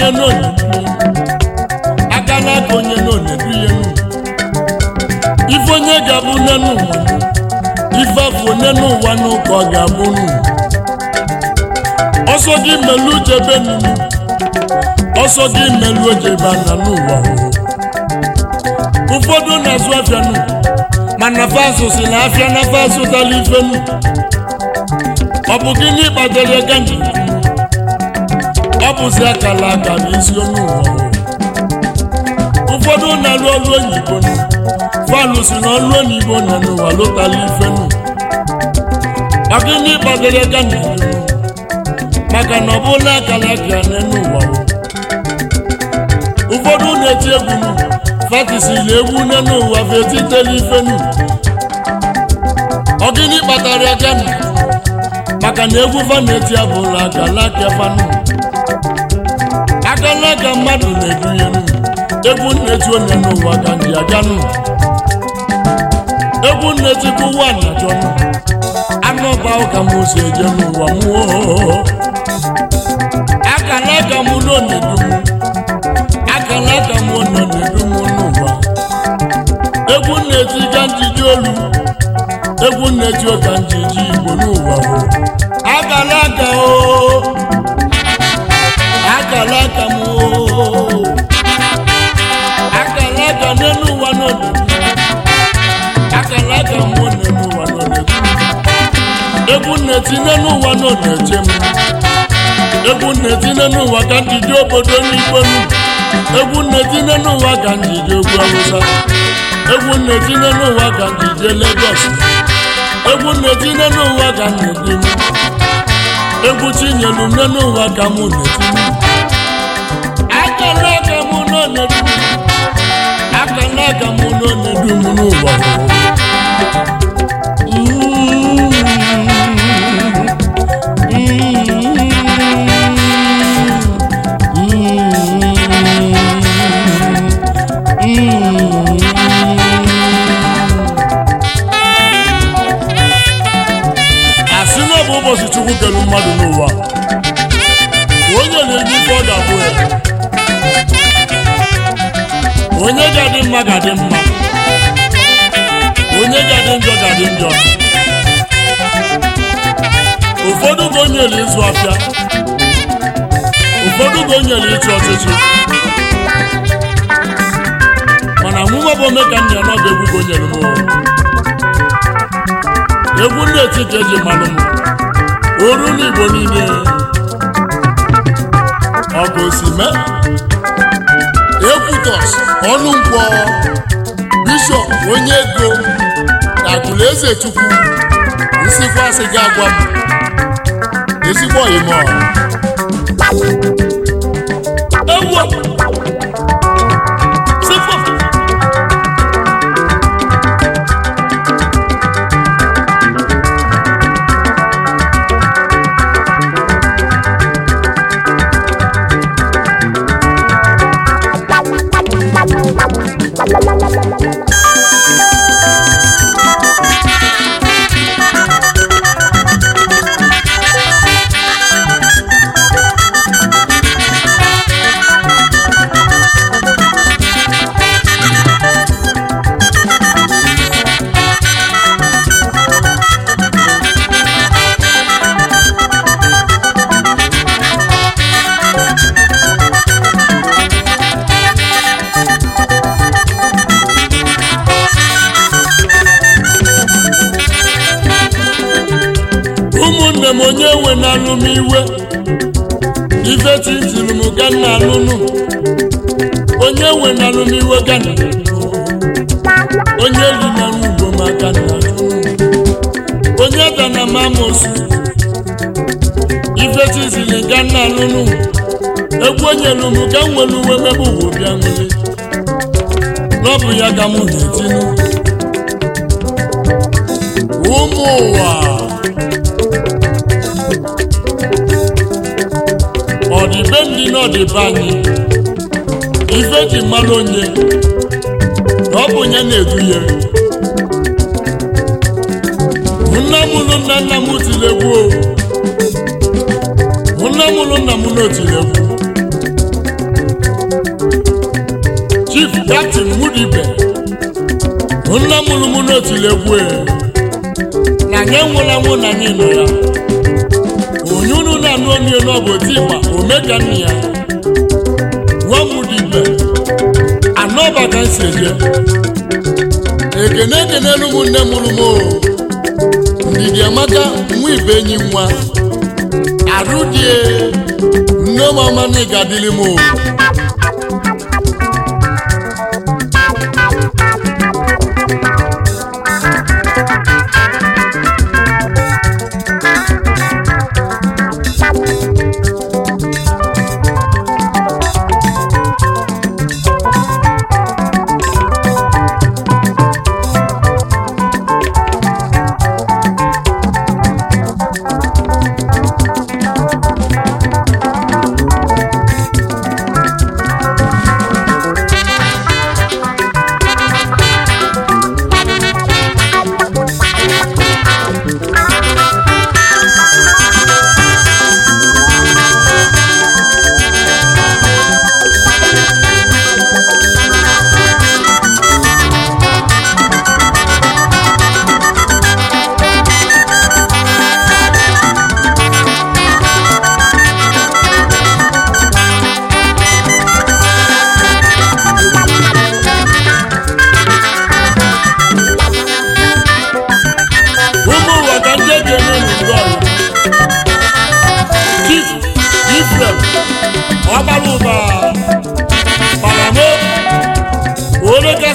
onye n'onyedu aka n'aka onye n'onyedu ihe nu ife onye ga-abụ n'enu ụwa ife afọ onye n'ụwa n'ụka ọ ga-abụ nu ọsọ gị melu jebe nunu ọsọ gị melu ojebe ana n'ụwa ụfọdụ na-azụ afịa nu mana fazụ si na afịa na fazụ dala ife nu ọ bụ gịnị kpatara ga njem abụzi akala aka n'isi onye ụwa ụfọdụ na-alụ ọrụ oyibo fanụsi na ọrụ oyibo nọ n'ụwa lụtala ifenu maka ndị gbagoro gana maka na ọ bụla akala aka ụwa. ụfọdụ na-eti egwu na egwu n'elu ụwa vetitela ifenu ọ gịnị kpatara gana maka na egwu fa na-eti abụla akala aka fanụ aka mmadụ na-edunye m egwu nnetu onye n'ụwa ka ndị aganụ egwu nnetu bụ ụwa na-achọ m anụ ọba ụka m si eje n'ụwa mụọ aka na m nọ na-edu m aka na m nọ na-edu m n'ụwa egwu nnetu ka njiji olu egwu nnetu ka njiji igbo n'ụwa aka na egwu na-etinye n'ụwa nọ na-eche m egwu na-etinye n'ụwa ka njide obodo n'igwe m egwu na-etinye n'ụwa ka njide egwu awụsa egwu na-etinye n'ụwa ka njide Lagos egwu na-etinye n'ụwa ka njide m egwu tinyelu m n'ụwa ka m na-etinye akara aka m nọ na-edu m akara aka mụ nọ na-edu m n'ụwa ụbọchị chukwu kere mmadụ n'ụwa onye na ife ọ ga ya onye ga-adị mma ga-adị mma onye ga-adị njọ ga-adị njọ ụfọdụ bụ o nyere ịzụ afịa ụfọdụ o nyere ọchịchị mana mụnwa bụ ome ka m na-anọdụ egwu ka o nyere m egwu ndị eti eji mmanụ mụ. oru n'igbo niile ọ bụ osime ekwutọs ọnụ nkwọ bishọp onye ego na akụlụ eze chukwu nsikwa asị gị m ezigbo ime ewu alụ m iwe ife titiri m gana alụnụ onye wenalụ m iwe gana onye na ugbo ma maka na onye dana m amosu ife titiri gana alụnụ egwu onyelu m ka m nwere uwe mebe ụwa bịa nwere n'ọbụ ya ka mụ na-etinye ụmụ ụwa ndị n'ọdị be anyị ife ji mmanụ onye na ọ bụ onye na-eduhie nna m nụ nna nna m tiri egwu o nna m nụ nna m n'otiri egwu chief captain mudibe nna m nụ m n'otiri egwu e. na nye enwela nwụ na anyị nọ ya onye anụ onu elu ọ bụ oti igba omeka nna ya wamụdigbe anọba ka si eje ekene ekene ụmụnne mụrụ m ndidi amaka nwa ibe enyi nwa arụdie nneọmama na ịga adịlị m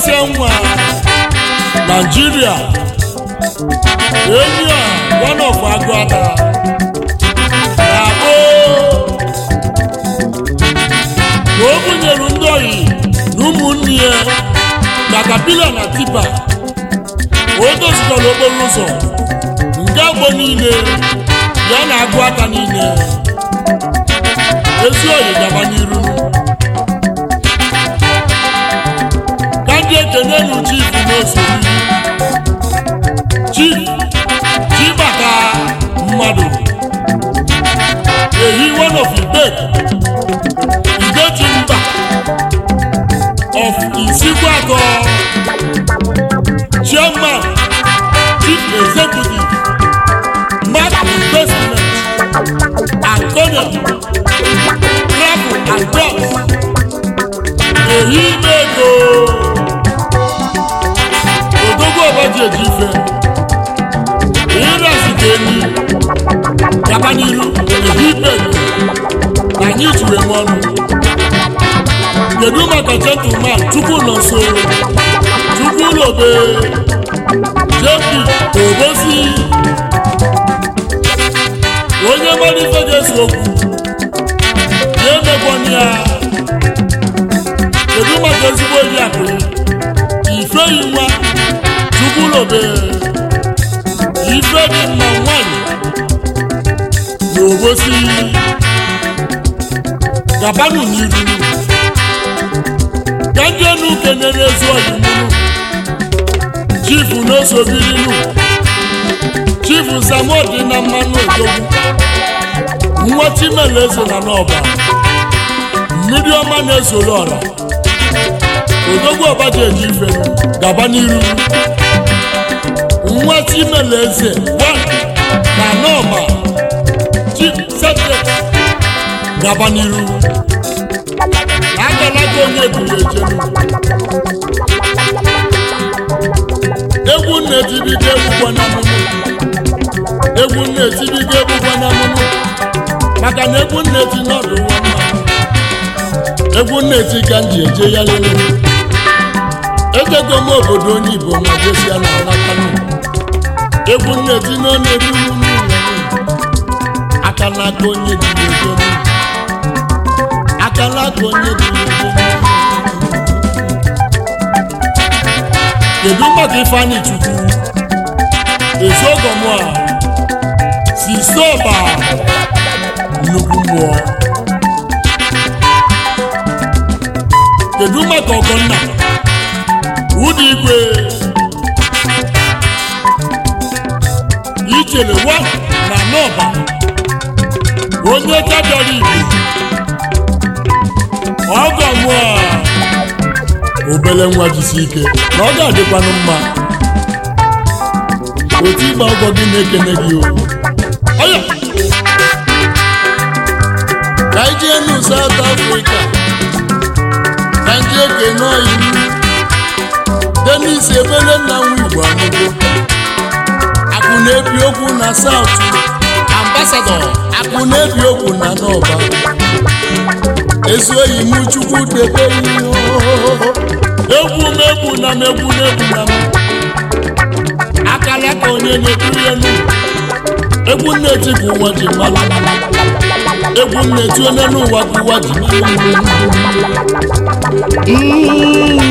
tie nwa Nigeria Area one of Aguada Yabo na o bunyere ndị oyi na ụmụnne ya na kapila na tipa o dozikwara okporo ụzọ nke agbo niile ya na agụ aka niile ezi oyi gaba ekele nu chief n'ozugbo chief Ajéjì Ifẹ̀ Irasike Eni Yabaniru Ehigbe Anyị tụrụ eme ọnụ kedu maka gentleman tupu nọ nso tupu lobe jepi obosi onye mmadụ ife ga-esi okwu ya emekwana ya kedu maka ezigbo ji akụ ifeyi nwa chukwulobe ifedi mma nwanyị n'obosi gabanụ n'iru gajienu kenere ezi ọdịmụnụ chifu n'osobirinu chifu zamodi na mmanụ odogwu nwa chimele ezona n'ọba mmiri ọma na-ezoro ọla odogwu ọbaji ife gaba n'iru nweta imela eze gwa na nọma jisete gaba n'iru agala ka onye eburu ejelu egwu na-etibido egwu gwana mụnụ egwu na-etibido egwu gwana mụnụ maka na egwu na-eti n'ọdụ nwa mma egwu na-eti ka m eje ya lele ejego m obodo onye igbo ma gosi ya n'ala kano egwu nnedi n'ọnụ eburu n'ụlọ aka n'aka onye dị n'ebe aka n'aka onye dị n'ebe kedu maka ifeanyị chukwu eziogomua sisoba nnukwu mmụọ kedu maka ọgọnna ikpe! igwe ichelewa na n'ọba onye kabịara igbo ọ ga-anwụ obele nwa jisi ike na ọ ga-adịkwanụ mma otu ịgba ụgwọ gị na-ekene gị oya ka anyị jee nu South Africa ka ndị ekene ọyị Dennis Ebele na Igbo amụgo akụ na-ebi okwu na South ambasadọ akụ na-ebi okwu na n'ọba ezi oyi m chukwu debe egwu m egwu na m egwu na egwu na m akalaka onye na-ekiri enu egwu nna-eti ka ụwa ji mara egwu nna-eti onye n'ụwa ka ụwa ji